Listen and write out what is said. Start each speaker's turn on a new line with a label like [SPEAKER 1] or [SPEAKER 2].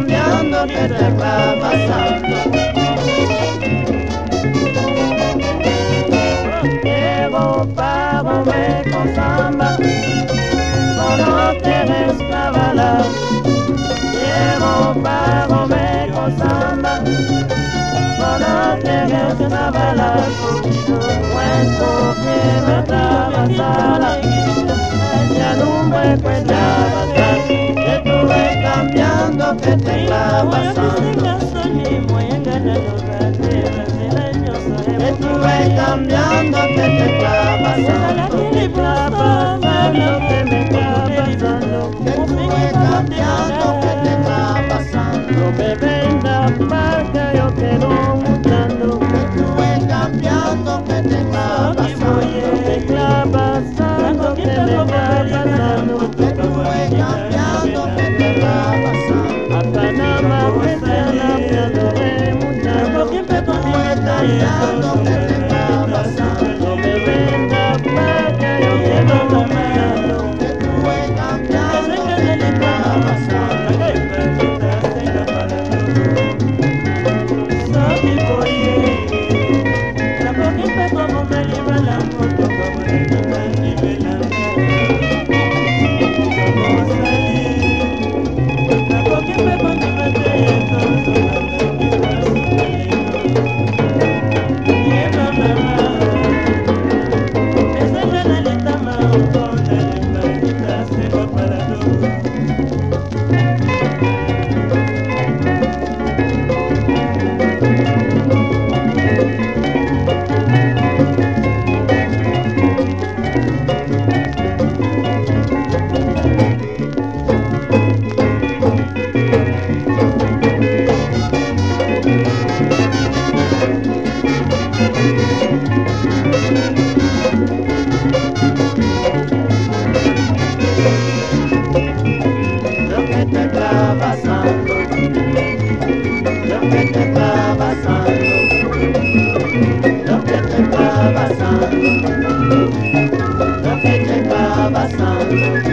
[SPEAKER 1] colombiano que te está
[SPEAKER 2] pasando.
[SPEAKER 1] Llevo pavo de con samba, no te desclavalas. Llevo pavo de con samba, no te
[SPEAKER 2] desclavalas. Cuento
[SPEAKER 1] que me
[SPEAKER 2] atravesara, pues, ya no me cuenta. etenga basanza etuwa
[SPEAKER 1] ekambianga petekla
[SPEAKER 2] basanza
[SPEAKER 1] salvação.